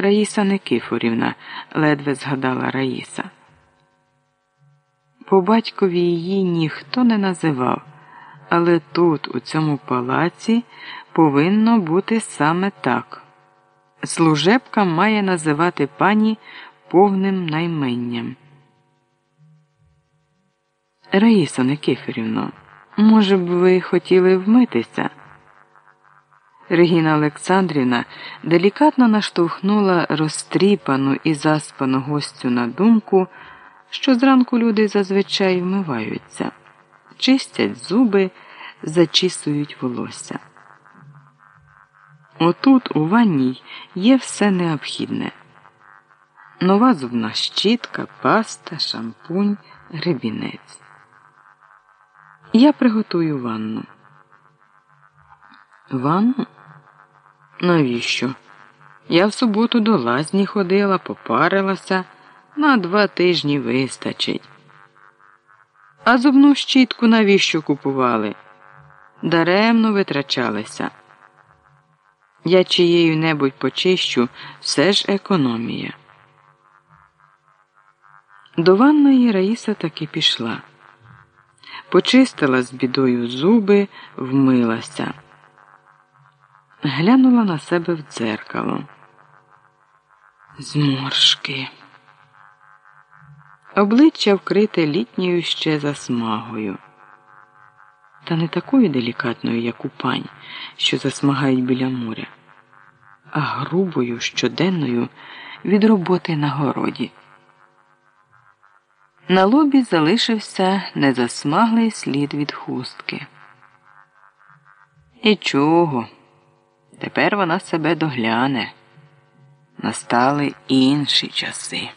Раїса Никифорівна, ледве згадала Раїса. По батькові її ніхто не називав, але тут, у цьому палаці, повинно бути саме так. Служебка має називати пані повним найменням. Раїса Никифорівно, може б, ви хотіли вмитися? Регіна Олександрівна делікатно наштовхнула розтріпану і заспану гостю на думку, що зранку люди зазвичай вмиваються, чистять зуби, зачісують волосся. Отут, у ванній, є все необхідне. Нова зубна щітка, паста, шампунь, гребінець. Я приготую ванну. Ванну? Навіщо? Я в суботу до лазні ходила, попарилася, на два тижні вистачить. А зубну щітку навіщо купували? Даремно витрачалися. Я чиєю небудь почищу, все ж економія. До ванної Раїса таки пішла. Почистила з бідою зуби, вмилася глянула на себе в дзеркало. Зморшки. Обличчя вкрите літньою ще засмагою. Та не такою делікатною, як у пань, що засмагають біля моря, а грубою щоденною від роботи на городі. На лобі залишився незасмаглий слід від хустки. І чого? Тепер вона себе догляне. Настали інші часи.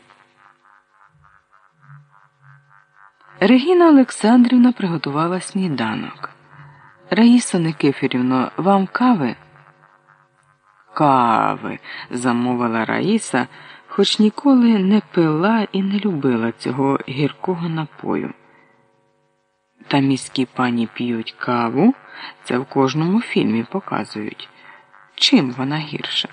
Регіна Олександрівна приготувала сніданок. Раїса Никифірівно, вам кави? Кави, замовила Раїса, хоч ніколи не пила і не любила цього гіркого напою. Та міські пані п'ють каву, це в кожному фільмі показують. Чим вона гірша?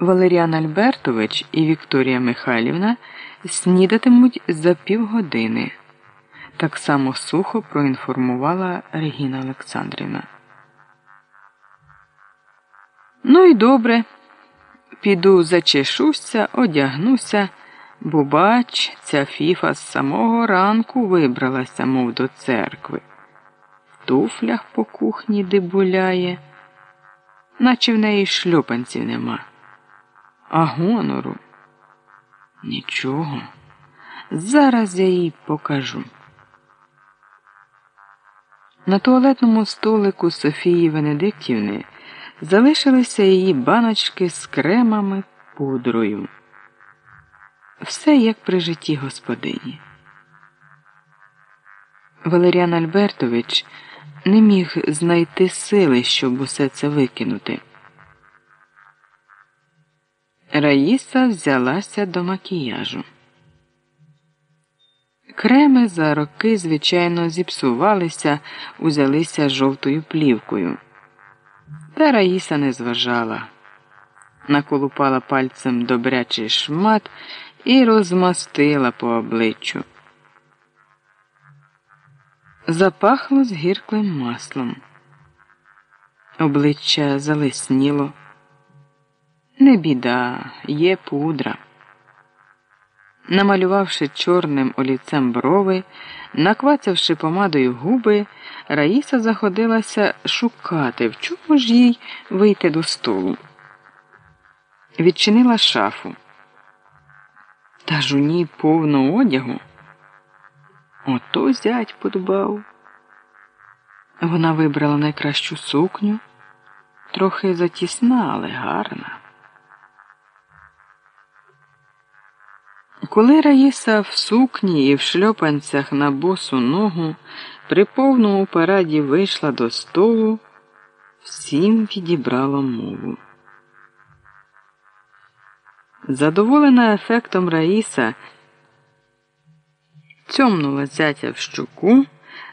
Валеріан Альбертович і Вікторія Михайлівна снідатимуть за півгодини. Так само сухо проінформувала Регіна Олександрівна. Ну і добре. Піду зачешуся, одягнуся, бо бач, ця фіфа з самого ранку вибралася, мов до церкви туфлях по кухні дебуляє, наче в неї шльопанців нема. А гонору нічого. Зараз я їй покажу. На туалетному столику Софії Венедиктівни залишилися її баночки з кремами пудрою. Все як при житті господині. Валеріан Альбертович не міг знайти сили, щоб усе це викинути. Раїса взялася до макіяжу. Креми за роки, звичайно, зіпсувалися, узялися жовтою плівкою. Та Раїса не зважала, наколупала пальцем добрячий шмат і розмастила по обличчю. Запахло згірклим маслом. Обличчя залесніло. Не біда, є пудра. Намалювавши чорним олівцем брови, наквацявши помадою губи, Раїса заходилася шукати, в чому ж їй вийти до столу. Відчинила шафу. Та ж у ній повно одягу. Ото зять подбав. Вона вибрала найкращу сукню, трохи затісна, але гарна. Коли Раїса в сукні і в шльопанцях на босу ногу при повному параді вийшла до столу, всім відібрала мову. Задоволена ефектом Раїса цьомнула зятя в щуку,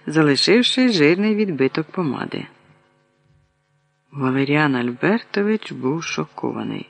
залишивши жирний відбиток помади. Валеріан Альбертович був шокований.